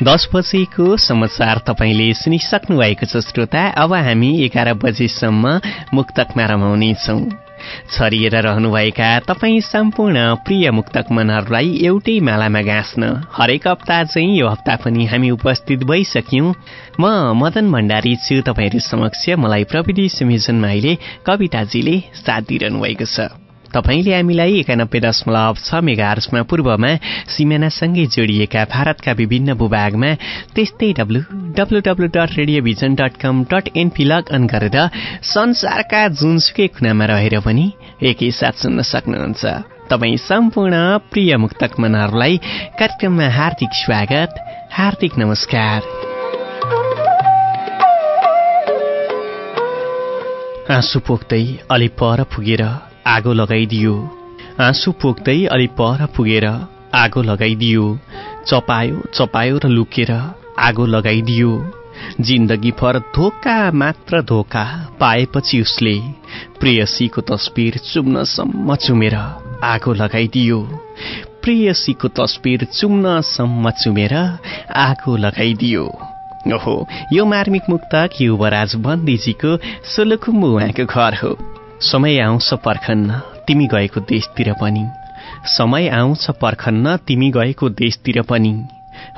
दस बजेको समाचार तपाईँले सुनिसक्नु भएको छ श्रोता। अब हामी एघार बजेसम्म मुक्तकमा रमाउनेछौ। छरिएर रहनुभएका तपाईँ सम्पूर्ण प्रिय मुक्तक मनहरूलाई एउटै मालामा गाँच्न हरेक हप्ता चाहिँ यो हप्ता पनि हामी उपस्थित भइसक्यौँ। म मदन भण्डारी छु तपाईँहरू समक्ष। मलाई प्रविधि संयोजनमा अहिले कविताजीले साथ दिइरहनु भएको छ। तपाईँले हामीलाई एकानब्बे दशमलव छ मेगार्समा पूर्वमा सिमानासँगै जोडिएका भारतका विभिन्न भूभागमा त्यस्तै W W W dot Radio Vision dot com dot NP log on गरेर संसारका जुनसुकै कुनामा रहेर पनि एकैसाथ सुन्न सक्नुहुन्छ। तपाईँ सम्पूर्ण प्रिय मुक्तक मनहरूलाई कार्यक्रममा हार्दिक स्वागत हार्दिक नमस्कार। आँसु पोख्दै अलि पर पुगेर आगो लगाइदियो। आँसु पोख्दै अलि पर पुगेर आगो लगाइदियो। चपायो चपायो र लुकेर आगो लगाइदियो। जिन्दगी भर धोका मात्र धोका पाएपछि उसले प्रेयसीको तस्बिर चुम्नसम्म चुमेर आगो लगाइदियो। प्रेयसीको तस्बिर चुम्नसम्म चुमेर आगो लगाइदियो। ओहो यो मार्मिक मुक्तक युवराज बन्दीजीको सोलुखुम्बु उहाँको घर हो। समय आउँछ पर्खन्न तिमी गएको देशतिर पनि। समय आउँछ पर्खन्न तिमी गएको देशतिर पनि।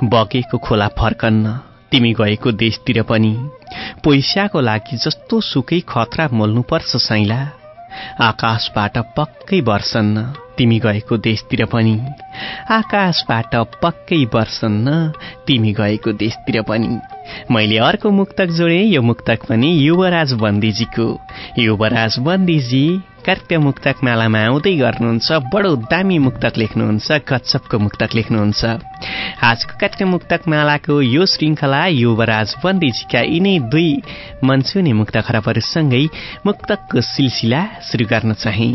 बगेको खोला फर्कन्न तिमी गएको देशतिर पनि। पैसाको लागि जस्तो सुकै खतरा मोल्नुपर्छ साइला आकाशबाट पक्कै वर्षन्न तिमी गएको देशतिर पनि। आकाशबाट पक्कै वर्षन्न तिमी गएको देशतिर पनि। मैले अर्को मुक्तक जोडे। यो मुक्तक पनि युवराज बन्दीजीको। युवराज बन्दीजी कार्यक्रम मुक्तक मालामा आउँदै गर्नुहुन्छ बडो दामी मुक्तक लेख्नुहुन्छ कच्छपको मुक्तक लेख्नुहुन्छ। आजको कार्यक्रम मुक्तक मालाको यो श्रृङ्खला युवराज बन्दीजीका यिनै दुई मनसुने मुक्त खराबहरूसँगै मुक्तकको सिलसिला सुरु गर्न चाहे।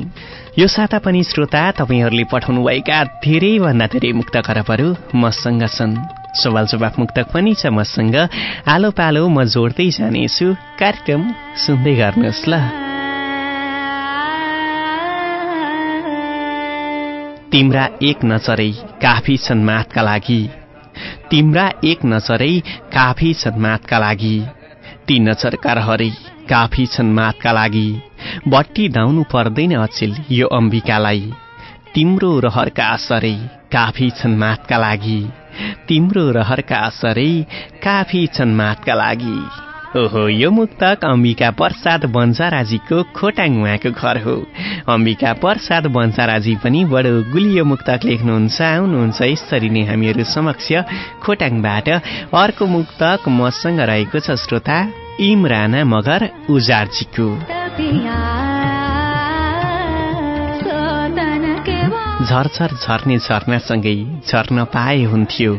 यो साता पनि श्रोता तपाईँहरूले पठाउनुभएका धेरैभन्दा धेरै मुक्त खराबहरू मसँग छन्। सवाल जवाफ मुक्तक पनि छ मसँग। आलो पालो म जोड्दै जानेछु। कार्यक्रम सुन्दै गर्नुहोस् ल। तिम्रा एक नजरै काफी छन् मातका लागि। तिम्रा एक नजरै काफी छन् मातका लागि। ती नजरका रहरै काफी छन् मातका लागि। बट्टी धाउनु पर्दैन अचेल यो अम्बिकालाई। तिम्रो रहरका असरै काफी छन् मातका लागि। तिम्रो रहरका असरै काफी छन् मातका लागि। ओहो यो मुक्तक अम्बिका प्रसाद बन्जाराजीको खोटाङ उहाँको घर हो। अम्बिका प्रसाद बन्जाराजी पनि बडो गुलियो मुक्तक लेख्नुहुन्छ आउनुहुन्छ यसरी नै हामीहरू समक्ष खोटाङबाट। अर्को मुक्तक मसँग रहेको छ श्रोता इमराना मगर उजारजीको। झरझर झर्ने झर्नासँगै झर्न पाए हुन्थ्यो।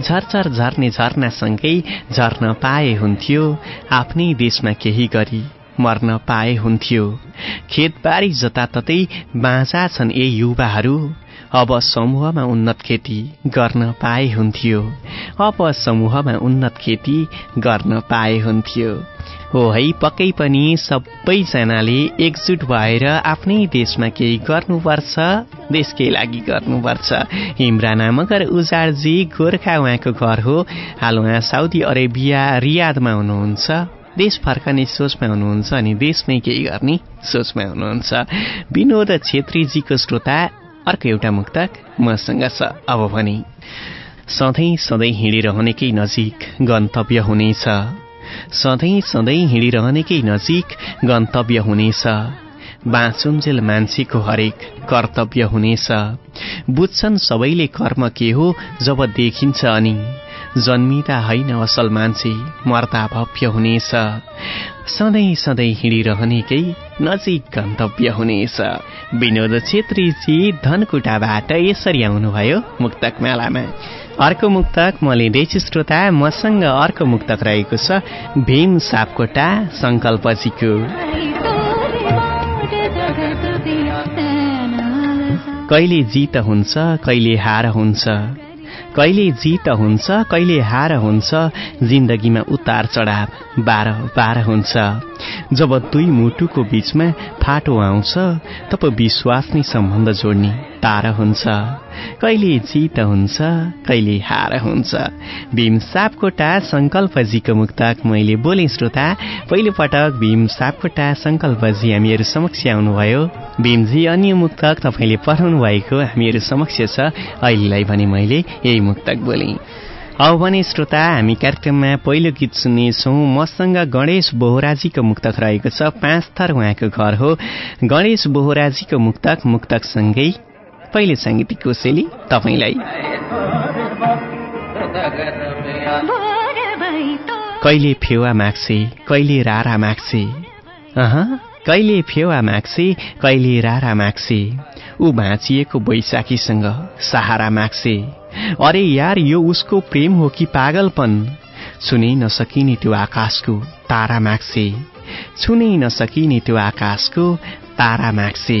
झरझर झर्ने झर्नासँगै झर्न पाए हुन्थ्यो। आफ्नै देशमा केही गरी मर्न पाए हुन्थ्यो। खेतबारी जताततै बाँझा छन् ए युवाहरू। अब समूहमा उन्नत खेती गर्न पाए हुन्थ्यो। अब समूहमा उन्नत खेती गर्न पाए हुन्थ्यो। हो है पक्कै पनि सबैजनाले एकजुट भएर आफ्नै देशमा केही गर्नुपर्छ देशकै लागि गर्नुपर्छ। इमराना मगर उजारजी गोर्खा उहाँको घर हो। हाल उहाँ साउदी अरेबिया रियादमा हुनुहुन्छ। देश फर्कने सोचमा हुनुहुन्छ अनि देशमै केही गर्ने सोचमा हुनुहुन्छ। विनोद छेत्रीजीको श्रोता अर्को एउटा मुक्तक मसँग छ अब भने। सधैँ सधैँ हिँडिरहनेकै नजिक गन्तव्य हुनेछ। सधैँ सधैँ हिँडिरहनेकै नजिक गन्तव्य हुनेछ। बाँचुन्जेल मान्छेको हरेक कर्तव्य हुनेछ। बुझ्छन् सबैले कर्म के हो जब देखिन्छ अनि जन्मिँदा होइन असल मान्छे मर्दा भव्य हुनेछ। सधैँ सधैँ हिँडिरहनेकै नजिक गन्तव्य हुनेछ। विनोद छेत्रीजी धनकुटाबाट यसरी आउनुभयो मुक्तक मेलामा। अर्को मुक्तक म लिँदैछु श्रोता मसँग अर्को मुक्तक रहेको छ भीम सापकोटा सङ्कल्पजीको कहिले जित हुन्छ कहिले हार हुन्छ। कहिले जित हुन्छ कहिले हार हुन्छ जिन्दगीमा उतार चढाव बाह्र बाह्र हुन्छ। जब दुई मुटुको बीचमा फाटो आउँछ तब विश्वास नै सम्बन्ध जोड्ने तार हुन्छ। कहिले जित हुन्छ कहिले हार हुन्छ। भीम सापकोटा सङ्कल्पजीको मुक्तक मैले बोलेँ श्रोता। पहिलो पटक भीम सापकोटा सङ्कल्पजी हामीहरू समक्ष आउनुभयो। भीमजी अन्य मुक्तक तपाईँले पठाउनु भएको हामीहरू समक्ष छ। अहिलेलाई भने मैले यही मुक्तक बोलेँ। अब भने श्रोता हामी कार्यक्रममा पहिलो गीत सुन्नेछौँ। मसँग गणेश बोहराजीको मुक्तक रहेको छ। पाँच थर उहाँको घर हो। गणेश बोहराजीको मुक्तक मुक्तकसँगै पहिले साङ्गीतिक कोसेली तपाईँलाई कहिले फेवा माग्छे कहिले रारा माग्छे? अह कहिले फेवा माग्छे कहिले रारा माग्छे? ऊ भाँचिएको बैशाखीसँग सहारा माग्छे। अरे यार यो उसको प्रेम हो कि पागलपन छुनै नसकिने त्यो आकाशको तारा माग्छे। छुनै नसकिने त्यो आकाशको तारा माग्छे।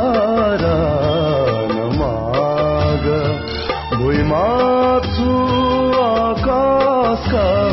आकाशका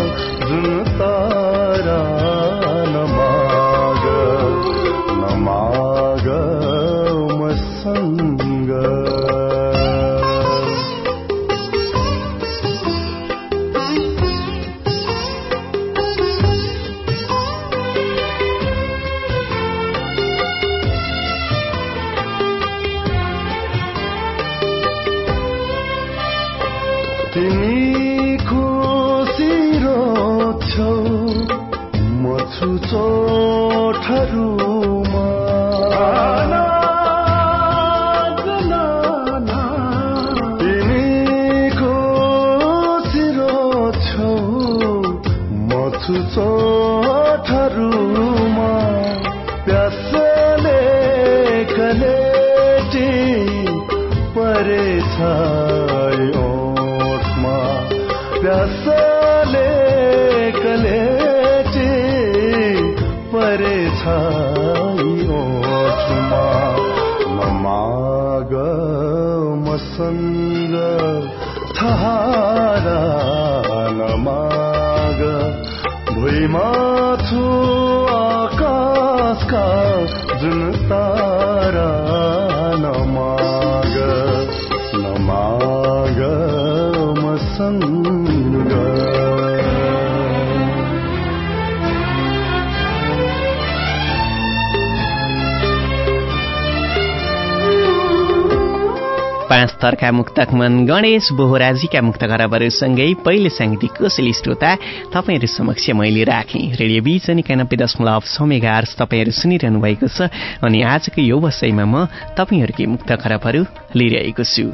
थरका मुक्तक मन गणेश बोहराजीका मुक्त खराबहरूसँगै पहिले साङ्गीतिक कोसेली श्रोता तपाईँहरू समक्ष मैले राखेँ। रेडियो बीच अनि एकानब्बे दशमलव छ तपाईँहरू सुनिरहनु भएको छ अनि आजको यो वसाइमा म तपाईँहरूकै मुक्त खराबहरू लिइरहेको छु।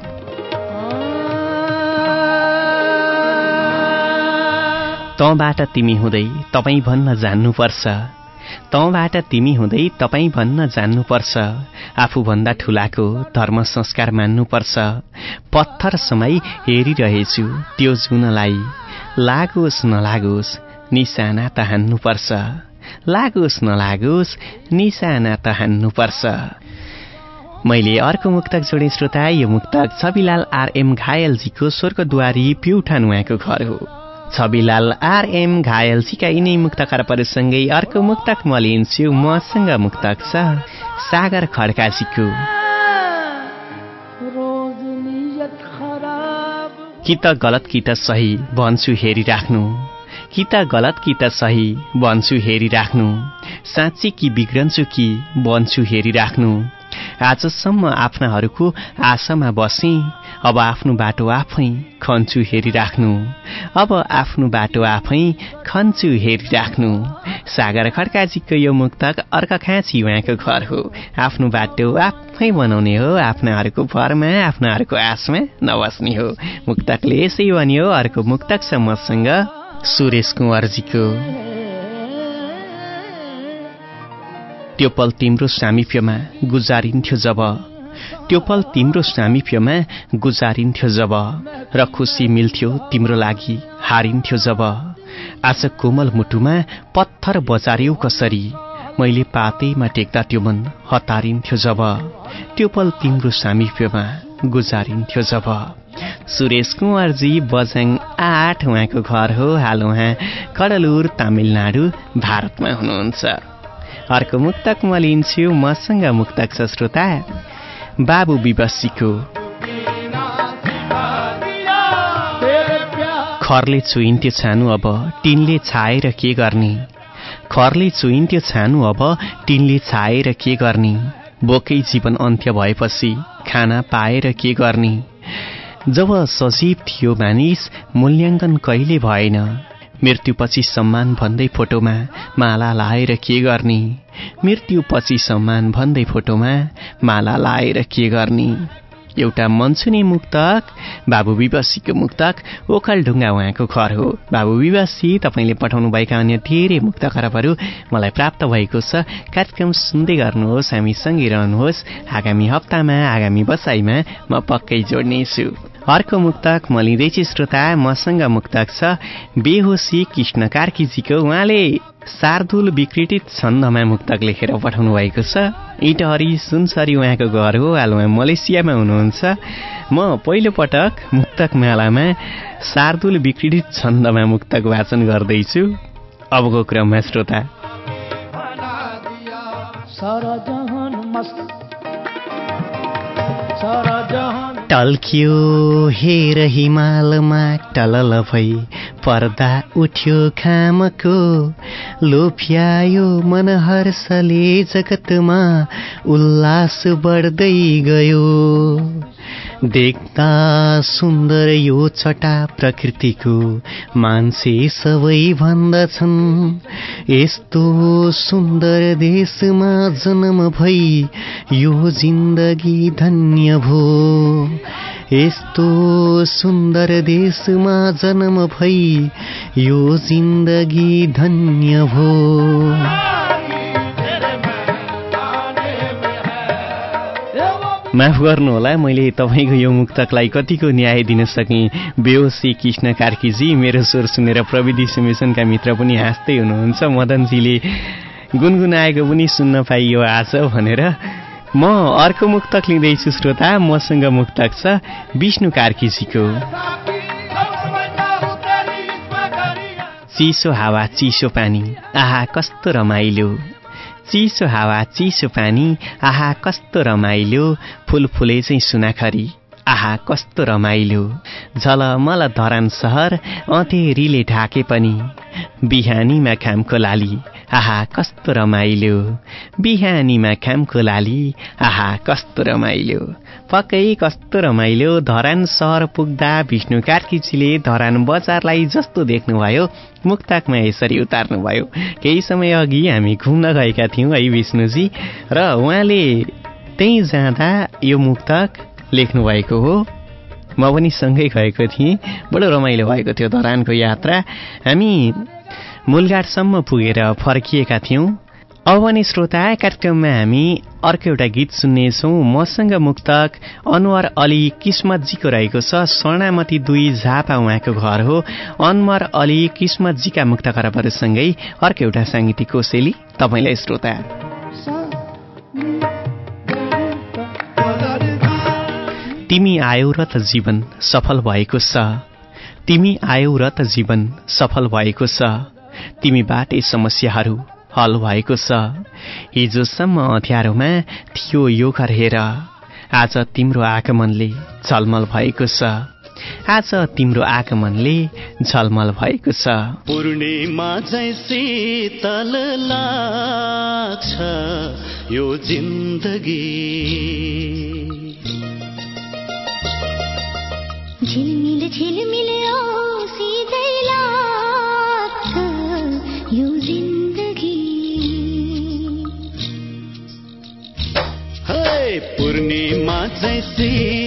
तँबाट तिमी हुँदै तपाईँ भन्न जान्नुपर्छ। तँबाट तिमी हुँदै तपाईँ भन्न जान्नुपर्छ। आफूभन्दा ठुलाको धर्म संस्कार मान्नुपर्छ। पत्थर समय हेरिरहेछु त्यो जुनलाई। लागोस् नलागोस् निशाना त हान्नुपर्छ। लागोस् नलागोस् निशाना त हान्नुपर्छ। मैले अर्को मुक्तक जोडे श्रोता। यो मुक्तक छविलाल आरएम घायलजीको स्वर्गद्वारी प्युठान उहाँको घर हो। छविलाल आरएम घायलसीका यिनै मुक्तकार परिसँगै अर्को मुक्तक म लिन्छु मसँग मुक्तक छ सागर खड्कासीको कि त गलत कि त सही भन्छु हेरिराख्नु कि त गलत कि त सही भन्छु हेरिराख्नु साँच्ची कि बिग्रन्छु कि भन्छु हेरिराख्नु आजसम्म आफ्नाहरूको आशामा बसे। अब आफ्नो बाटो आफै खन्छु हेरिराख्नु। अब आफ्नो बाटो आफै खन्छु हेरिराख्नु। सागर खड्काजीको यो मुक्तक अर्क खाँची उहाँको घर हो। आफ्नो बाटो आफै बनाउने हो। आफ्नाहरूको भरमा आफ्नाहरूको आशमा नबस्ने हो। मुक्तकले यसै भनियो अर्को मुक्तक छ मसँग सुरेश कुँवरजीको। त्यो पल तिम्रो सामिप्यमा गुजारिन्थ्यो जब। त्यो पल तिम्रो सामिप्यमा गुजारिन्थ्यो जब र खुसी मिल्थ्यो तिम्रो लागि हारिन्थ्यो जब। आज कोमल मुटुमा पत्थर बजार्यौ कसरी? मैले पातैमा टेक्दा त्यो मन हतारिन्थ्यो जब। त्यो पल तिम्रो सामिप्यमा गुजारिन्थ्यो जब। सुरेश कुँवरजी बजाङ आठ उहाँको घर हो। हाल उहाँ कडलुर तामिलनाडु भारतमा हुनुहुन्छ। अर्को मुक्तक म लिन्छु मसँग मुक्तक छ श्रोता। बाबु विवशीको खरले चुइन्थ्यो छानु अब टिनले छाएर के गर्ने? खरले चुइन्थ्यो छानु अब टिनले छाएर के गर्ने? बोकै जीवन अन्त्य भएपछि खाना पाएर के गर्ने? जब सजीव थियो मानिस मूल्याङ्कन कहिले भएन? मृत्युपछि सम्मान भन्दै फोटोमा माला लाएर के गर्ने? मृत्युपछि सम्मान भन्दै फोटोमा माला लाएर के गर्ने? एउटा मनसुने मुक्तक बाबु विवासीको मुक्तक ओखलढुङ्गा उहाँको घर हो। बाबु विवासी तपाईँले पठाउनुभएका अन्य धेरै मुक्त खराबहरू मलाई प्राप्त भएको छ। कार्यक्रम सुन्दै गर्नुहोस् हामी सँगै रहनुहोस्। आगामी हप्तामा आगामी बसाइमा म पक्कै जोड्नेछु। अर्को मुक्तक म लिँदैछु श्रोता मसँग मुक्तक छ बेहोसी कृष्ण कार्कीजीको उहाँले शार्दुल विकृतित छन्दमा मुक्तक लेखेर पठाउनु भएको छ इटहरी सुनसरी उहाँको घर हो हाल मलेसियामा हुनुहुन्छ। म पहिलो पटक मुक्तक मेलामा शार्दुल विकृतित छन्दमा मुक्तक वाचन गर्दैछु। अबको क्रममा श्रोता। टल्कियो हेर हिमालमा टलल भई पर्दा उठ्यो खामको लोफ्यायो मन हर्षले जगतमा उल्लास बढ्दै गयो। देख्दा सुन्दर यो छटा प्रकृतिको मान्छे सबै भन्दछन्। यस्तो सुन्दर देशमा जन्म भई यो जिन्दगी धन्य भो। यस्तो सुन्दर देशमा जन्म भई यो जिन्दगी धन्य भो। माफ गर्नुहोला मैले तपाईँको यो मुक्तकलाई कतिको न्याय दिन सकेँ। बेहोसी कृष्ण कार्कीजी मेरो स्वर सुनेर प्रविधि सुमेसनका मित्र पनि हाँस्दै हुनुहुन्छ मदनजीले गुनगुनाएको पनि सुन्न पाइयो आज भनेर। म अर्को मुक्तक लिँदैछु श्रोता मसँग मुक्तक छ विष्णु कार्कीजीको। चिसो हावा चिसो पानी आहा कस्तो रमाइलो। चिसो हावा चिसो पानी आहा कस्तो रमाइलो। फुल फुले चाहिँ सुनाखरी। आहा कस्तो रमाइलो। झलमल धरान सहर अँधेरीले ढाके पनि। बिहानीमा खामको लाली। आहा कस्तो रमाइलो। बिहानीमा खामको लाली आहा कस्तो रमाइलो। पक्कै कस्तो रमाइलो। धरान सहर पुग्दा विष्णु कार्कीजीले धरान बजारलाई जस्तो देख्नुभयो मुक्तकमा यसरी उतार्नुभयो। केही समय अघि हामी घुम्न गएका थियौँ है विष्णुजी र उहाँले त्यहीँ जाँदा यो मुक्तक लेख्नुभएको हो। म पनि सँगै गएको थिएँ। बडो रमाइलो भएको थियो धरानको यात्रा। हामी मूलघाटसम्म पुगेर फर्किएका थियौँ। अब भने श्रोता कार्यक्रममा हामी अर्को एउटा गीत सुन्नेछौँ। मसँग मुक्तक अनवर अली किस्मतजीको रहेको छ स्वर्णामती दुई झापा उहाँको घर हो। अनवर अली किस्मतजीका मुक्त खराबहरूसँगै अर्को एउटा साङ्गीतिक कोसेली तपाईँलाई श्रोता। तिमी आयौ र त जीवन सफल भएको छ। तिमी आयौ र त जीवन सफल भएको छ। तिमीबाटै समस्याहरू हल भएको छ। हिजोसम्म अँध्यारोमा थियो यो घर हेर। आज तिम्रो आगमनले छलमल भएको छ। आज तिम्रो आगमनले झलमल भएको छ। पूर्णिमा चाहिँ शीतल लाग्छ यो जिन्दगी। झिलमिल झिलमिल पूर्णिमा चाहिँ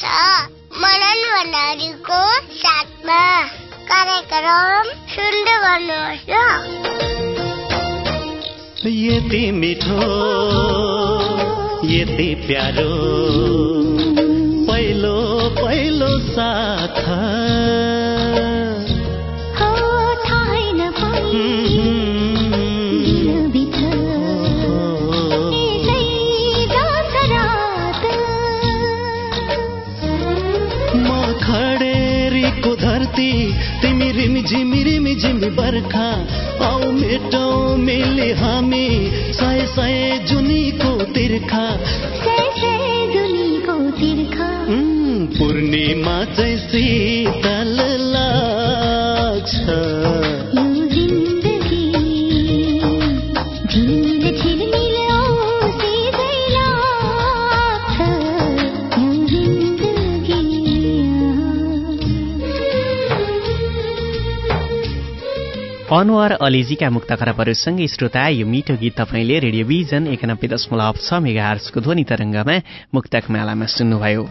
छ मनन भण्डारीको साथमा कार्यक्रम सुन्दै गर्नुहोस् यति मिठो यति प्यारो पहिलो पहिलो साथ। झिमी बर्खा औ मेटौ मिली हामी सय सय जुनीको तिर्खा। पूर्णिमा चाहिँ शीतल अनुहार अलिजीका मुक्त खराबहरूसँगै श्रोता यो मिठो गीत तपाईँले रेडियोभिजन एकानब्बे दशमलव छ मेगा हर्सको ध्वनि तरङ्गमा मुक्तक मालामा सुन्नुभयो।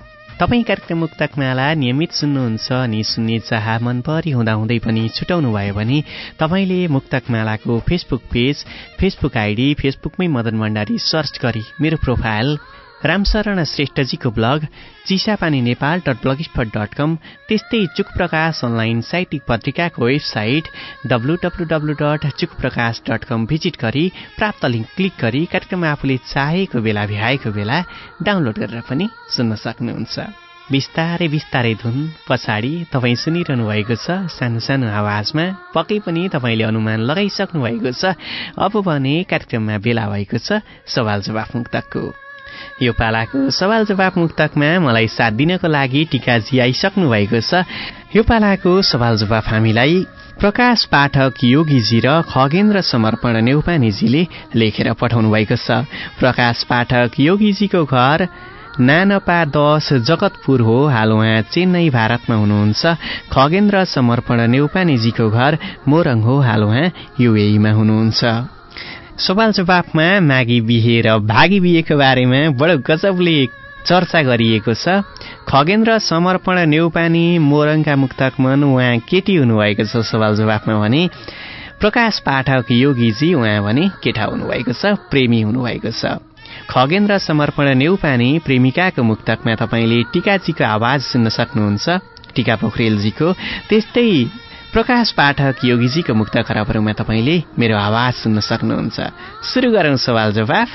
तपाईँ कार्यक्रम मुक्तक माला नियमित सुन्नुहुन्छ अनि सुन्ने चाह मनपरी हुँदाहुँदै पनि छुटाउनु भयो भने तपाईँले मुक्तक मालाको फेसबुक पेज फेसबुक आइडी फेसबुकमै मदन भण्डारी सर्च गरी मेरो profile Ramsharan श्रेष्ठजीको blog Chisapani Nepal dot blogspot dot com त्यस्तै चुक प्रकाश अनलाइन साहित्यिक पत्रिकाको website W W W dot Chuk Prakash dot कम भिजिट गरी प्राप्त लिङ्क क्लिक गरी कार्यक्रम आफूले चाहेको बेला भ्याएको बेला डाउनलोड गरेर पनि सुन्न सक्नुहुन्छ। बिस्तारै बिस्तारै धुन पछाडि तपाईँ सुनिरहनु भएको छ सानो सानो आवाजमा पक्कै पनि तपाईँले अनुमान लगाइसक्नु भएको छ। अब भने कार्यक्रममा बेला भएको छ सवाल जवाफ मुक्तकको। यो पालाको सवाल जवाफ मुक्तकमा मलाई साथ दिनको लागि टिकाजी आइसक्नु भएको छ। यो पालाको सवाल जवाफ हामीलाई प्रकाश पाठक योगीजी र खगेन्द्र समर्पण नेउपानेजीले लेखेर पठाउनु भएको छ। प्रकाश पाठक योगीजीको घर नानपा दस जगतपुर हो। हाल उहाँ चेन्नई भारतमा हुनुहुन्छ। खगेन्द्र समर्पण नेउपानेजीको घर मोरङ हो। हाल उहाँ युएईमा हुनुहुन्छ। सवाल जवाफमा माघी बिहे र भागी बिहेको बारेमा बडो गजबले चर्चा गरिएको छ। खगेन्द्र समर्पण नेउपानी मोरङका मुक्तकमन उहाँ केटी हुनुभएको छ सवाल जवाफमा भने प्रकाश पाठक योगीजी उहाँ भने केटा हुनुभएको छ प्रेमी हुनुभएको छ। खगेन्द्र समर्पण नेउपानी प्रेमिकाको मुक्तकमा तपाईँले टिकाजीको आवाज सुन्न सक्नुहुन्छ। टिका पोखरेलजीको त्यस्तै प्रकाश पाठक योगीजीको मुक्त खराबहरूमा तपाईँले मेरो आवाज सुन्न सक्नुहुन्छ। सुरु गरौँ सवाल जवाफ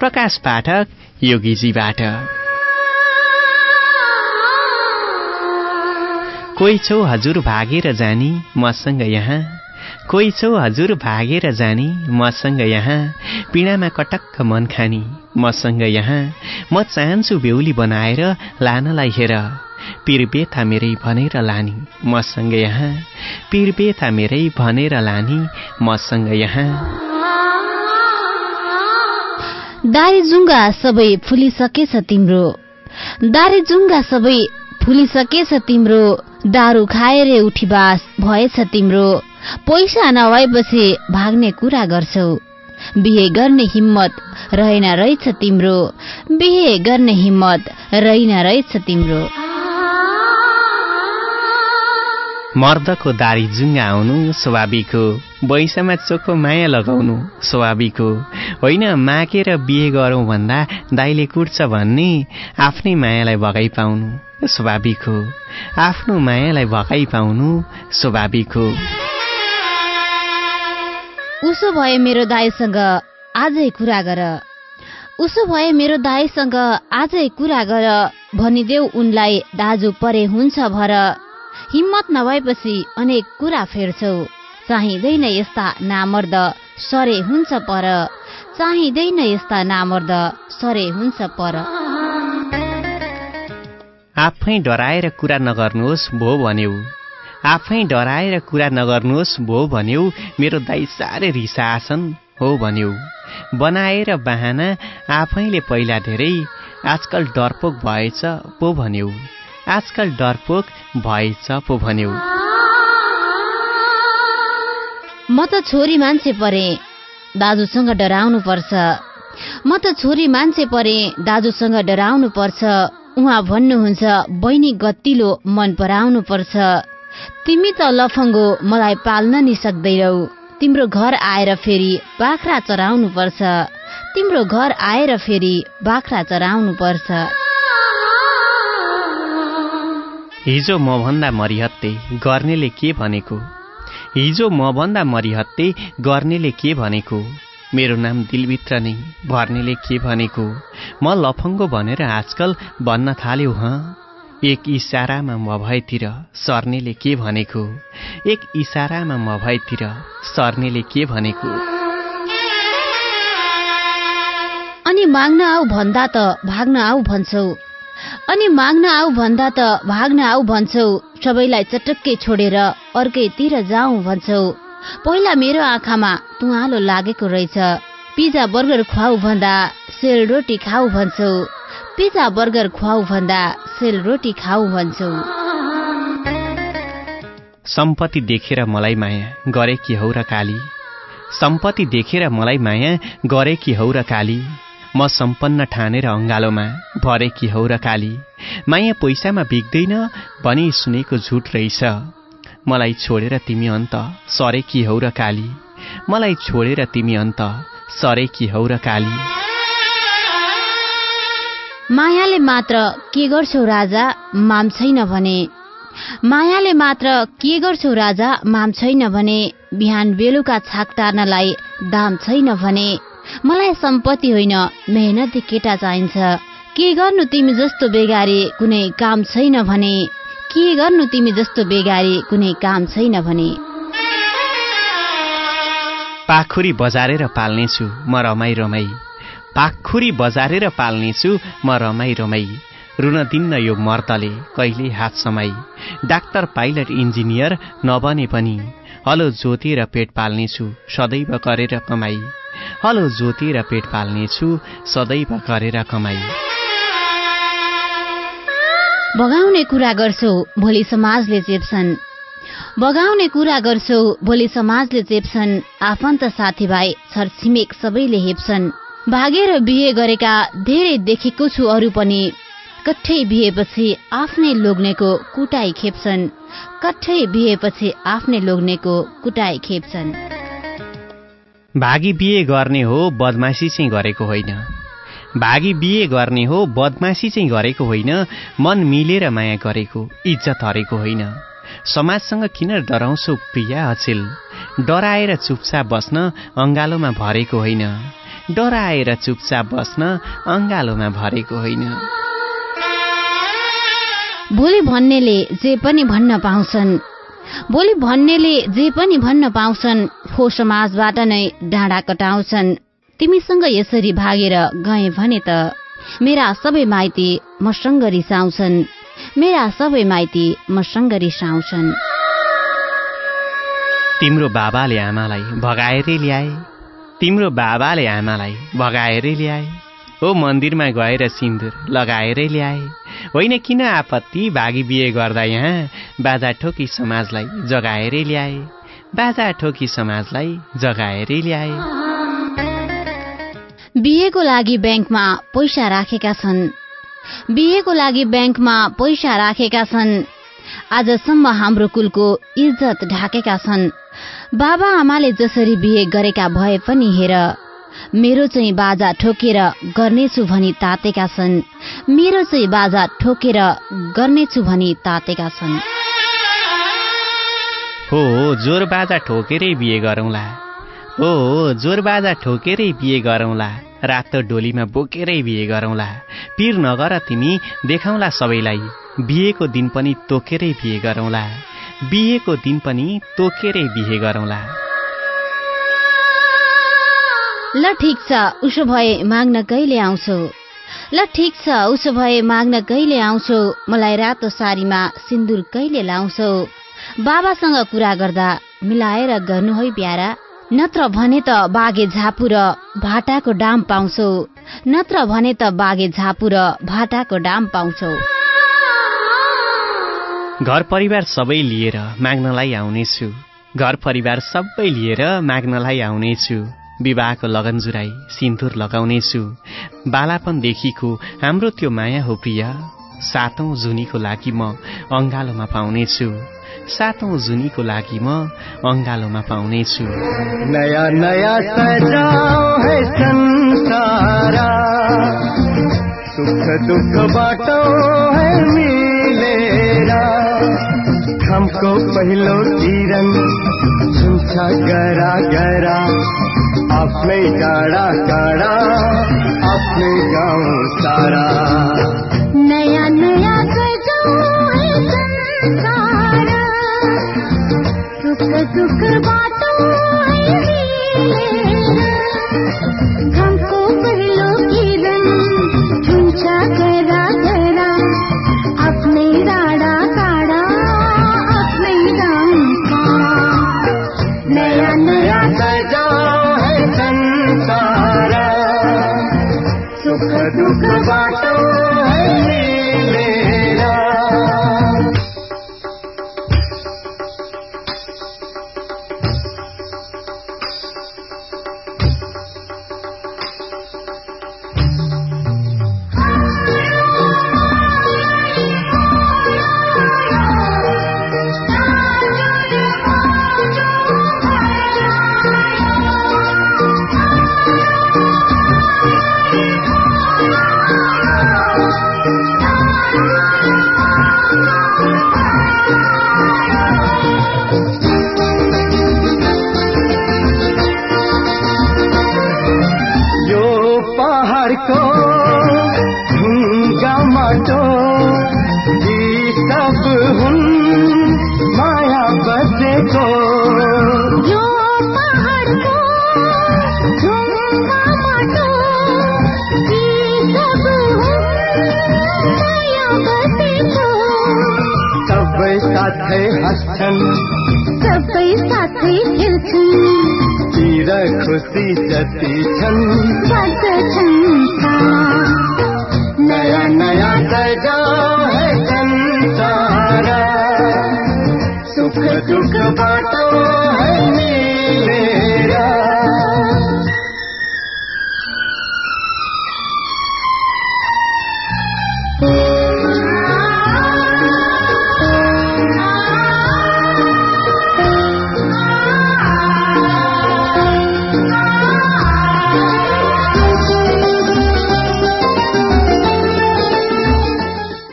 प्रकाश पाठक योगीजीबाट। कोही छौ हजुर भागेर जानी मसँग यहाँ? कोही छौ हजुर भागेर जानी मसँग यहाँ? पीडामा कटक्क मन खानी मसँग यहाँ? म चाहन्छु बेहुली बनाएर लानलाई हेर। पीर बेथा मेरै भनेर लानी मसँग यहाँ। पीर बेथा मेरै भनेर लानी मसँग यहाँ। दारीजुङ्गा सबै फुलिसकेछ तिम्रो। दारीजुङ्गा सबै फुलिसकेछ तिम्रो। दारू खाएर उठिबास भएछ तिम्रो। पैसा नभएपछि भाग्ने कुरा गर्छौ। बिहे गर्ने हिम्मत रहेन रहेछ तिम्रो। बिहे गर्ने हिम्मत रहेन रहेछ तिम्रो। मर्दको दारी जुङ्गा आउनु स्वाभाविक हो वैशामा चोखो माया लगाउनु स्वाभाविक हो होइन माकेर बिहे गरौँ भन्दा दाइले कुट्छ भन्ने आफ्नै मायालाई भगाइ पाउनु स्वाभाविक हो आफ्नो मायालाई भगाइ पाउनु स्वाभाविक हो उसो भए मेरो दाईसँग आजै कुरा गर। उसो भए मेरो दाईसँग आजै कुरा गर भनिदेऊ उनलाई दाजु परे हुन्छ भर। हिम्मत नभएपछि अनेक कुरा फेर्छौ। चाहिँदैन यस्ता नामर्द सरे हुन्छ पर। चाहिँदैन यस्ता नामर्द सरे हुन्छ पर। आफै डराएर कुरा नगर्नुहोस् भो भन्यौ। आफै डराएर कुरा नगर्नुहोस् भो भन्यौ मेरो दाइ साह्रै रिसाछन् हो भन्यौ। बनाएर बाहना आफैले पहिला धेरै आजकल डरपोक भएछ पो भन्यौ। आजकल डरपोक भएछ पो भन्यौ। म त छोरी मान्छे परे दाजुसँग डराउनु पर्छ म त छोरी मान्छे परे दाजुसँग डराउनु पर्छ उहाँ भन्नुहुन्छ बहिनी गतिलो मन पराउनु पर्छ तिमी त लफङ्गो मलाई पाल्न नि सक्दैनौ। तिम्रो घर आएर फेरि बाख्रा चराउनु पर्छ तिम्रो घर आएर फेरि बाख्रा चराउनु पर्छ हिजो मभन्दा मरिहत्ते गर्नेले के भनेको? हिजो मभन्दा मरिहत्ते गर्नेले के भनेको? मेरो नाम दिलभित्र नै भर्नेले के भनेको? म लफङ्गो भनेर आजकल भन्न थाल्यो हँ? एक इसारामा म भएतिर सर्नेले के भनेको? एक इसारामा म भएतिर सर्नेले के भनेको? अनि माग्न आऊ भन्दा त भाग्न आऊ भन्छौ। अनि माग्न आऊ भन्दा त भाग्न आऊ भन्छौ। सबैलाई चटक्कै छोडेर अर्कैतिर जाउँ भन्छौ। पहिला मेरो आँखामा तुहालो लागेको रहेछ। पिजा बर्गर खुवाऊ भन्दा सेल रोटी खाऊ भन्छौ। पिजा बर्गर खुवाऊ भन्दा सेल रोटी खाऊ भन्छौ। सम्पत्ति देखेर मलाई माया गरे कि हौ र काली? सम्पत्ति देखेर मलाई माया गरे कि हौ र काली? म सम्पन्न ठानेर अङ्गालोमा भरे कि हौ र काली माया पैसामा बिग्दैन भनी सुनेको झुट रहेछ। मलाई छोडेर तिमी अन्त सरे कि हौ र काली मलाई छोडेर तिमी अन्त सरे कि हौ र काली। मायाले मात्र के गर्छौ राजा माम छैन भने? मायाले मात्र के गर्छौ राजा माम छैन भने? बिहान बेलुका छाक टार्नलाई दाम छैन भने? मलाई सम्पत्ति होइन मेहनती केटा चाहिन्छ। के गर्नु तिमी जस्तो बेगारी कुनै काम छैन भने? के गर्नु तिमी जस्तो बेगारी कुनै काम छैन भने? पाखुरी बजारेर पाल्नेछु म रमाई रमाई पाखुरी बजारेर पाल्नेछु म रमाई रमाई रुन दिन्न यो मर्दले कहिले हात समाई। डाक्टर पाइलट इन्जिनियर नबने पनि। हलो जोतेर पेट पाल्नेछु सदैव गरेर कमाई। हलो जोतेर पेट पाल्नेछु सदैव गरेर कमाई। बगाउने कुरा गर्छौ भोलि समाजले चेप्छन्। बगाउने कुरा गर्छौ भोलि समाजले चेप्छन् आफन्त साथीभाइ छरछिमेक सबैले हेप्छन्। भागेर बिहे गरेका धेरै देखेको छु अरू पनि। कठै बिहेपछि आफ्नै लोग्नेको कुटाई खेप्छन्। कठै बिहेपछि आफ्नै लोग्नेको कुटाई खेप्छन्। भागी बिहे गर्ने हो बदमासी चाहिँ गरेको होइन। भागी बिहे गर्ने हो बदमासी चाहिँ गरेको होइन मन मिलेर माया गरेको इज्जत हरेको होइन। समाजसँग किन डराउँछौ प्रिया अचेल? डराएर चुपचाप बस्न अङ्गालोमा भरेको होइन। डराएर चुपचाप बस्न अङ्गालोमा भरेको होइन। भोलि भन्नेले जे पनि भन्न पाउँछन् भोलि भन्नेले जे पनि भन्न पाउँछन् हो समाजबाट नै डाँडा कटाउँछन्। तिमीसँग यसरी भागेर गए भने त मेरा सबै माइती मसँग रिसाउँछन्। मेरा सबै माइती मसँग रिसाउँछन्। तिम्रो बाबाले आमालाई भगाएरै ल्याए। तिम्रो बाबाले आमालाई भगाएरै ल्याए। हो मन्दिरमा गएर सिन्दुर लगाएरै ल्याए। होइन किन आपत्ति भागी बिहे गर्दा यहाँ बाजा ठोकी समाजलाई जगाएरै ल्याए। बाजा ठोकी समाजलाई जगाएरै ल्याए। बिहेको लागि ब्याङ्कमा पैसा राखेका छन्। बिहेको लागि ब्याङ्कमा पैसा राखेका छन्। आजसम्म हाम्रो कुलको इज्जत ढाकेका छन्। बाबा आमाले जसरी बिहे गरेका भए पनि हेर मेरो चाहिँ बाजा ठोकेर गर्नेछु भनी तातेका छन्। मेरो चाहिँ बाजा ठोकेर गर्नेछु भनी तातेका छन्। हो जोर बाजा ठोकेरै बिहे गरौँला। हो जोर बाजा ठोकेरै बिहे गरौँला। रातो डोलीमा बोकेरै बिहे गरौँला। पिर नगर तिमी देखाउँला सबैलाई। बिहेको दिन पनि तोकेरै बिहे गरौँला। बिहेको दिन पनि तोकेरै बिहे गरौँला। ल ठिक छ उसो भए माग्न कहिले आउँछौ? ल ठिक छ उसो भए माग्न कहिले आउँछौ? मलाई रातो सारीमा सिन्दुर कहिले लाउँछौ? बाबासँग कुरा गर्दा मिलाएर गर्नु है प्यारा? नत्र भने त बागे झापु र भाटाको डाम पाउँछौ। नत्र भने त बागे झापु र भाटाको डाम पाउँछौ। घर परिवार सबै लिएर माग्नलाई आउनेछु। घर परिवार सबै लिएर माग्नलाई आउनेछु। विवाहको लगन जुराई सिन्दुर लगाउनेछु। बालापनदेखिको हाम्रो त्यो माया हो प्रिय। सातौं जुनीको लागि म अङ्गालोमा पाउनेछु। सातौं जुनीको लागि म अङ्गालोमा पाउनेछु। नया नया सुख दुख बाटो हमको पहिलो किरण गरा गरा आफ्नै डाँडा काँडा आफ्नै गाउँ सारा।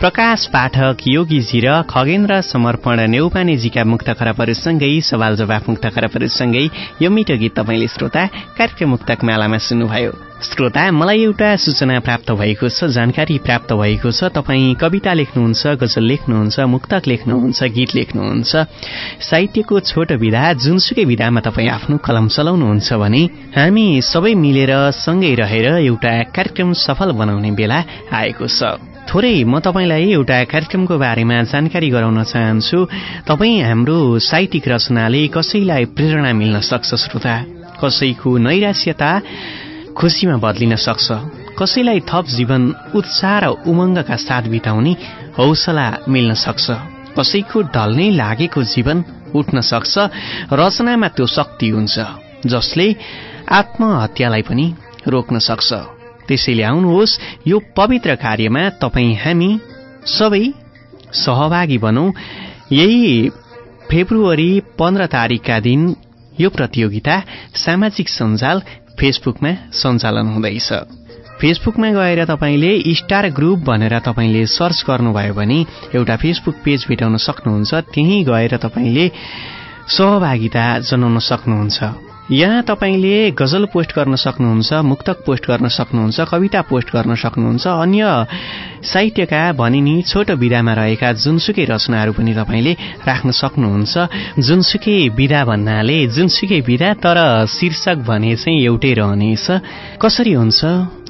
प्रकाश पाठक योगीजी र खगेन्द्र समर्पण नेउपानेजीका मुक्त खराबहरूसँगै सवाल जवाफ मुक्त खराबहरूसँगै यो मिठो गीत तपाईँले श्रोता कार्यक्रम मुक्तक मालामा सुन्नुभयो। श्रोता मलाई एउटा सूचना प्राप्त भएको छ जानकारी प्राप्त भएको छ। तपाईँ कविता लेख्नुहुन्छ गजल लेख्नुहुन्छ मुक्तक लेख्नुहुन्छ गीत लेख्नुहुन्छ। साहित्यको छोटो विधा जुनसुकै विधामा तपाईँ आफ्नो कलम चलाउनुहुन्छ भने हामी सबै मिलेर सँगै रहेर एउटा कार्यक्रम सफल बनाउने बेला आएको छ। थोरै म तपाईँलाई एउटा कार्यक्रमको बारेमा जानकारी गराउन चाहन्छु। तपाईँ हाम्रो साहित्यिक रचनाले कसैलाई प्रेरणा मिल्न सक्छ श्रोता? कसैको नैराश्यता खुसीमा बदलिन सक्छ? कसैलाई थप जीवन उत्साह र उमङ्गका साथ बिताउने हौसला मिल्न सक्छ? कसैको ढल्नै लागेको जीवन उठ्न सक्छ? रचनामा त्यो शक्ति हुन्छ जसले आत्महत्यालाई पनि रोक्न सक्छ। त्यसैले आउनुहोस् यो पवित्र कार्यमा तपाईँ हामी सबै सहभागी बनौँ। यही फेब्रुअरी पन्ध्र तारिकका दिन यो प्रतियोगिता सामाजिक सञ्जाल फेसबुकमा सञ्चालन हुँदैछ। फेसबुकमा गएर तपाईँले स्टार ग्रुप भनेर तपाईँले सर्च गर्नुभयो भने एउटा फेसबुक पेज भेटाउन सक्नुहुन्छ त्यहीँ गएर तपाईँले सहभागिता जनाउन सक्नुहुन्छ। यहाँ तपाईँले गजल पोस्ट गर्न सक्नुहुन्छ मुक्तक पोस्ट गर्न सक्नुहुन्छ कविता पोस्ट गर्न सक्नुहुन्छ अन्य साहित्यका भनिनी छोटो विधामा रहेका जुनसुकै रचनाहरू पनि तपाईँले राख्न सक्नुहुन्छ। जुनसुकै विधा भन्नाले जुनसुकै विधा तर शीर्षक भने चाहिँ एउटै रहनेछ। कसरी हुन्छ?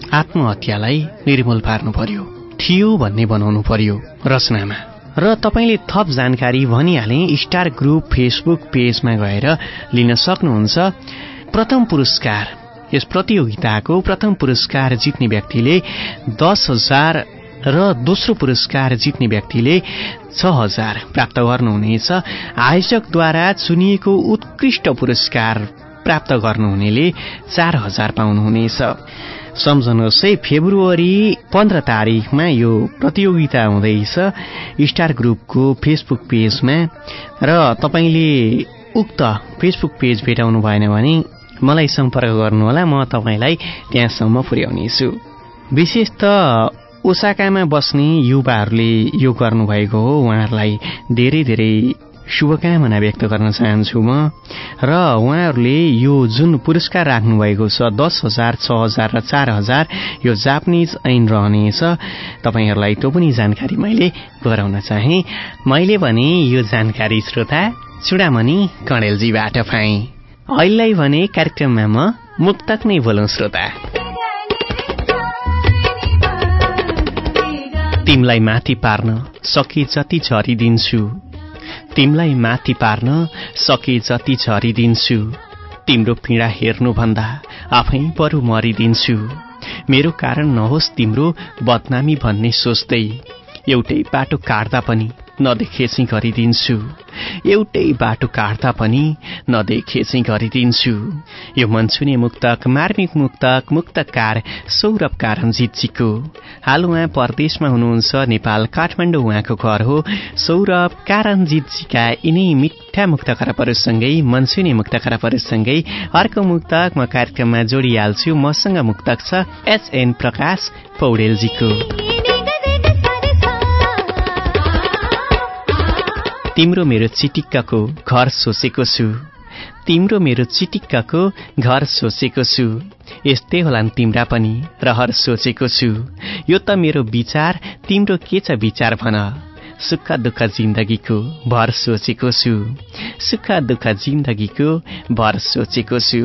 आत्महत्यालाई निर्मूल पार्नु पर्यो थियो भन्ने बनाउनु पर्यो रचनामा। र तपाईँले थप जानकारी भनिहाले स्टार ग्रुप फेसबुक पेजमा गएर लिन सक्नुहुन्छ प्रथम पुरस्कार। यस प्रतियोगिताको प्रथम पुरस्कार जित्ने व्यक्तिले दस हजार र दोस्रो पुरस्कार जित्ने व्यक्तिले छ हजार प्राप्त गर्नुहुनेछ। आयोजकद्वारा चुनिएको उत्कृष्ट पुरस्कार प्राप्त गर्नुहुनेले चार हजार पाउनुहुनेछ। सम्झनुहोस् है फेब्रुअरी पन्ध्र तारिकमा यो प्रतियोगिता हुँदैछ स्टार ग्रुपको फेसबुक पेजमा। र तपाईँले उक्त फेसबुक पेज भेटाउनु भएन भने मलाई सम्पर्क गर्नुहोला म तपाईँलाई त्यहाँसम्म पुर्याउनेछु। विशेष त ओसाकामा बस्ने युवाहरूले यो गर्नुभएको हो उहाँहरूलाई धेरै धेरै शुभकामना व्यक्त गर्न चाहन्छु म। र उहाँहरूले यो जुन पुरस्कार राख्नुभएको छ दस हजार छ हजार र चार हजार यो जापानिज ऐन रहनेछ। तपाईँहरूलाई त्यो पनि जानकारी मैले गराउन चाहे। मैले भने यो जानकारी श्रोता चुडामणि कणेलजीबाट पाएँ। अहिलेलाई भने कार्यक्रममा म मुक्तक नै बोलौँ श्रोता। तिमलाई माथि पार्न सके जति झरिदिन्छु। तिमलाई माथि पार्न सके जति झरिदिन्छु। तिम्रो पीडा हेर्नुभन्दा आफै बरु मरिदिन्छु। मेरो कारण नहोस् तिम्रो बदनामी भन्ने सोच्दै एउटै बाटो काट्दा पनि नदेखे चाहिँ गरिदिन्छु। एउटै बाटो काट्दा पनि नदेखे चाहिँ गरिदिन्छु। यो मनसुने मुक्तक मार्मिक मुक्तक मुक्तकार सौरभ कारणजितजीको हाल उहाँ परदेशमा हुनुहुन्छ नेपाल काठमाडौँ उहाँको घर हो। सौरभ कारणजितजीका यिनै मिठा मुक्त खराबहरूसँगै मनसुने मुक्त खराबहरूसँगै अर्को मुक्तक म कार्यक्रममा जोडिहाल्छु। मसँग मुक्तक छ एचएन प्रकाश पौडेलजीको। तिम्रो मेरो चिटिक्काको घर सोचेको छु। तिम्रो मेरो चिटिक्काको घर सोचेको छु। यस्तै होलान् तिम्रा पनि रहर सोचेको छु। यो त मेरो विचार तिम्रो के छ विचार भन? सुख दुःख जिन्दगीको भर सोचेको छु। सुख दुःख जिन्दगीको भर सोचेको छु।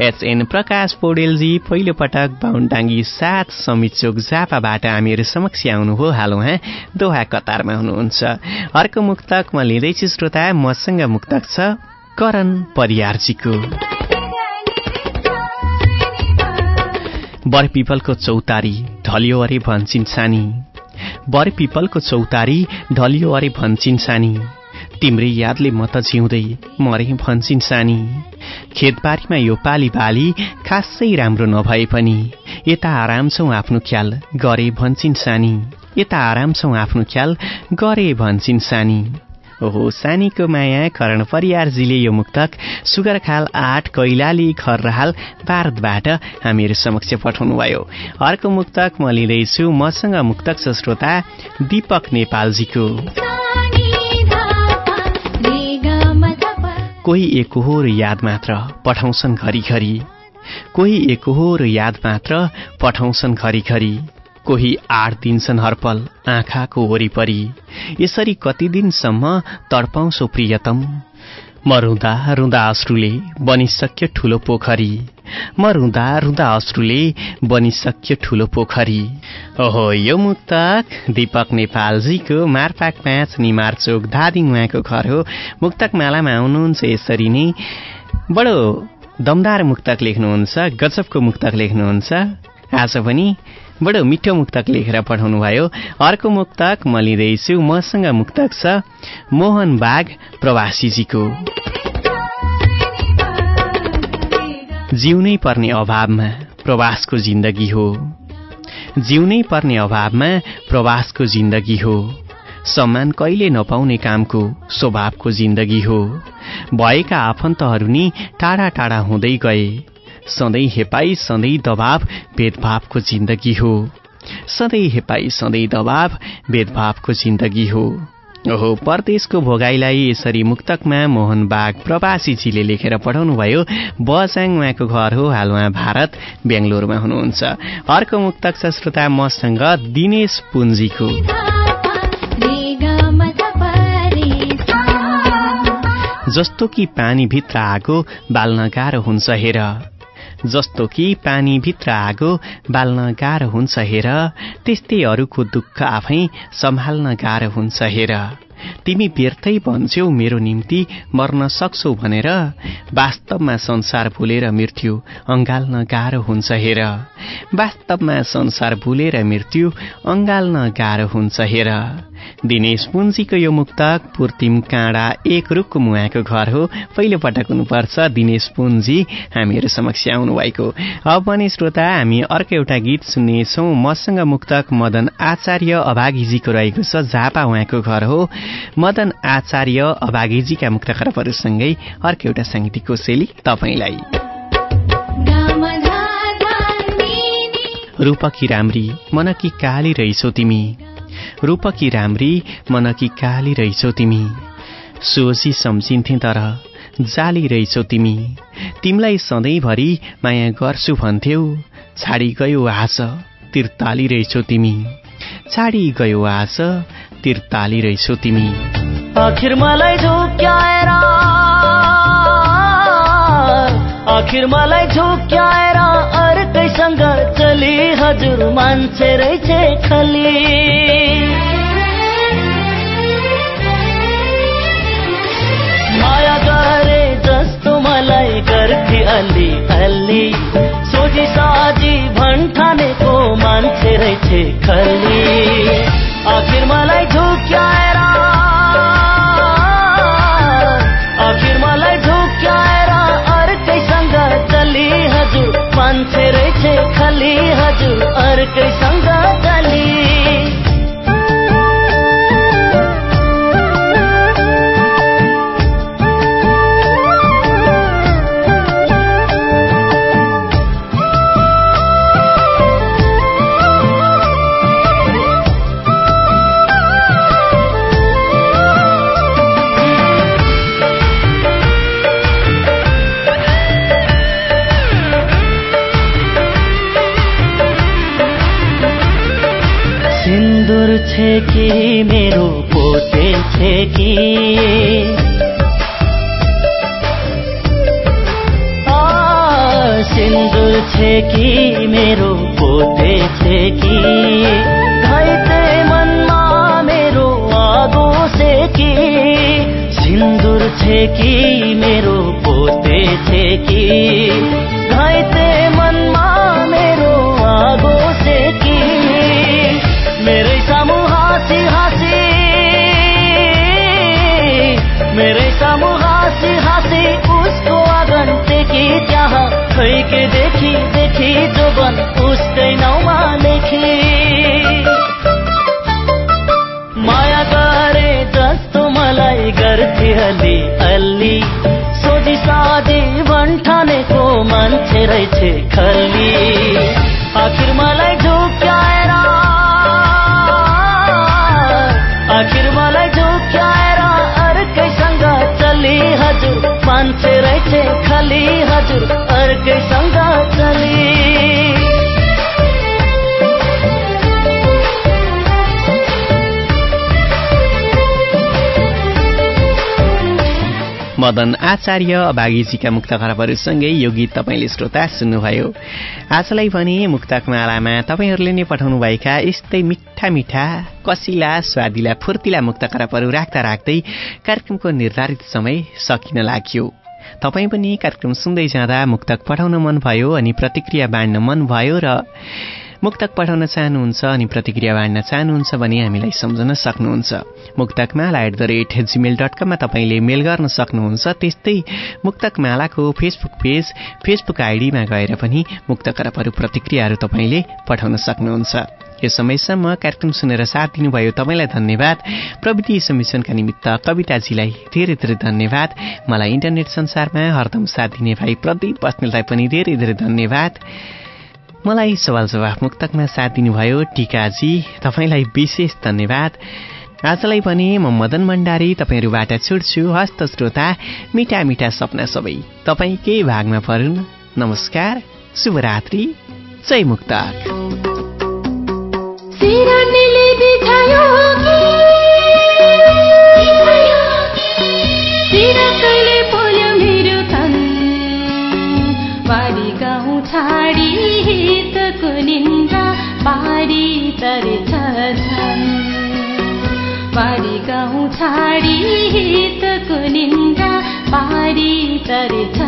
एचएन प्रकाश पौडेलजी पहिलो पटक बाहुनडाङ्गी सात समिचोक जापाबाट हामीहरू समक्ष आउनु हो। हाल दोहा कतारमा हुनुहुन्छ। अर्को मुक्तक म लिँदैछु श्रोता। मसँग मुक्तक छ करण परियारजीको। बर पिपलको चौतारी ढलियो अरे भन्छन् सानी। बर पिपलको चौतारी ढलियो अरे भन्छन् सानी। तिम्रै यादले म त जिउँदै मरे भन्छन् सानी। खेतबारीमा यो पाली बाली खासै राम्रो नभए पनि यता आराम छौ आफ्नो ख्याल गरे भन्छन् सानी। यता आराम छौ आफ्नो ख्याल गरे भन्छन् सानी। ओहो सानीको माया करण परियारजीले यो मुक्तक सुगरखाल आठ कैलाली खरहाल भारतबाट हामीहरू समक्ष पठाउनु भयो अर्को मुक्तक म लिँदैछु मसँग मुक्तक श्रोता दीपक नेपालजीको। कोही एकहोर याद मात्र पठाउँछन् घरिघरि। कोही एकहोर याद मात्र पठाउँछन् घरिघरि। कोही आठ दिन्छन् हरपल आँखाको वरिपरि। यसरी कति दिनसम्म तडपाउँछौ प्रियतम। म रुँदा रुँदा अश्रुले बनिसक्यो ठुलो पोखरी। म रुँदा रुँदा अश्रुले बनिसक्यो ठुलो पोखरी। ओहो यो मुक्तक दीपक नेपालजीको मारपाक पाँच निमार चोक धादिङ उहाँको घर हो। मुक्तक मालामा आउनुहुन्छ यसरी नै। बडो दमदार मुक्तक लेख्नुहुन्छ गजबको मुक्तक लेख्नुहुन्छ। आज पनि बडो मिठो मुक्तक लेखेर पठाउनु भयो अर्को मुक्तक म लिँदैछु मसँग मुक्तक छ मोहन बाग प्रवासीजीको। जिउनै पर्ने अभावमा प्रवासको जिन्दगी हो। जिउनै पर्ने अभावमा प्रवासको जिन्दगी हो। सम्मान कहिले नपाउने कामको स्वभावको जिन्दगी हो। भएका आफन्तहरू नि टाढा टाढा हुँदै गए। सधैँ हेपाई सधैँ दबाव भेदभावको जिन्दगी हो। सधैँ हेपाई सधैँ दबाव भेदभावको जिन्दगी हो। ओहो परदेशको भोगाईलाई यसरी मुक्तकमा मोहन बाग प्रवासीजीले लेखेर पठाउनु भयो बसाङ उहाँको घर हो हाल उहाँ भारत बेङ्गलोरमा हुनुहुन्छ। अर्को मुक्तक छ श्रोता मसँग दिनेश पुन्जीको। जस्तो कि पानीभित्र आगो बाल्न गाह्रो हुन्छ हेर। जस्तो कि पानीभित्र आगो बाल्न गाह्रो हुन्छ हेर त्यस्तै अरूको दुःख आफै सम्हाल्न गाह्रो हुन्छ हेर। तिमी व्यर्थै भन्छौ मेरो निम्ति मर्न सक्छौ भनेर वास्तवमा संसार भुलेर मृत्यु अङ्गाल्न गाह्रो हुन्छ हेर। वास्तवमा संसार भुलेर मृत्यु अङ्गाल्न गाह्रो हुन्छ हेर। दिनेश पुन्जीको यो मुक्तक पूर्तिम काँडा एक रुखको मुहाको घर हो। पहिलो पटक हुनुपर्छ दिनेश पुन्जी। हामीहरू समक्ष आउनु भएको अब पनि श्रोता हामी अर्को एउटा गीत सुन्नेछौँ। मसँग मुक्तक मदन आचार्य अभागीजीको रहेको छ झापा उहाँको घर हो। मदन आचार्य अभागीजीका मुक्त खरबहरूसँगै अर्को एउटा साङ्गीतिक कोसेली तपाईँलाई। रूपकी राम्री मनकी काली रहेछौ तिमी। रूपकी राम्री मनकी काली रहेछौ तिमी। सोची सम्झिन्थे तर जाली रहेछौ तिमी। तिमीलाई सधैँभरि माया गर्छु भन्थ्यौ। छाडी गयो आज तिर्ताली रहेछौ तिमी। छाडी गयो आज तिर्ताली रहेछौ तिमी। आखिर मलाई झुक्याएर आखिर मलाई झुक्याएर अर्कैसँग चली हजुर मान्छे रहेछ खली। माया गरे जस्तो मलाई गर्थे अलि अलि सोझी साझी भन्ठानेको मान्छे रहेछ खली। आखिर मलाई झुक्याएर कि सिन्दुर छे कि मेरो पोते छे कि घाइते मनमा मेरो आगो से कि सिन्दुर छे कि मेरो पोते छे त्यहाँ खैके देखि देखि जोबन उसकै नाउँमा लेखी। माया गरे जस्तो मलाई गर्थे अलि अलि। सोझी साझी भन्ठानेको मान्छे रहेछ खल्ली आखिर मलाई चली। मदन आचार्य बागीजीका मुक्त खराबहरूसँगै यो गीत तपाईँले श्रोता सुन्नुभयो। आजलाई भने मुक्तक मालामा तपाईँहरूले नै पठाउनुभएका यस्तै मिठा मिठा कसिला स्वादिला फुर्तिला मुक्त खराबहरू राख्दा राख्दै कार्यक्रमको निर्धारित समय सकिन लाग्यो। तपाईँ पनि कार्यक्रम सुन्दै जाँदा मुक्तक पठाउन मन भयो अनि प्रतिक्रिया बाँड्न मन भयो र मुक्तक पठाउन चाहनुहुन्छ अनि प्रतिक्रिया बाँड्न चाहनुहुन्छ भने हामीलाई सम्झन सक्नुहुन्छ। Muktakmala at the rate Gmail dot कममा तपाईँले मेल गर्न सक्नुहुन्छ। त्यस्तै मुक्तकमालाको फेसबुक पेज फेसबुक आइडीमा गएर पनि मुक्त करपहरू प्रतिक्रियाहरू तपाईँले पठाउन सक्नुहुन्छ। यो समयसम्म कार्यक्रम सुनेर साथ दिनुभयो तपाईँलाई धन्यवाद। प्रविधि समिशनका निमित्त कविताजीलाई धेरै धेरै धन्यवाद। मलाई इन्टरनेट संसारमा हरदम साथ दिने भाइ प्रदीप बस्नेललाई पनि धेरै धेरै धन्यवाद। मलाई सवाल जवाफ मुक्तकमा साथ दिनुभयो टिकाजी तपाईँलाई विशेष धन्यवाद। आजलाई पनि म मदन भण्डारी तपाईँहरूबाट छुट्छु। हस्त श्रोता मिठा मिठा सपना सबै तपाईँकै भागमा परुन् नमस्कार शुभरात्रि जय मुक्तक। छाडी हितको निन्द्रा पारी तरेछ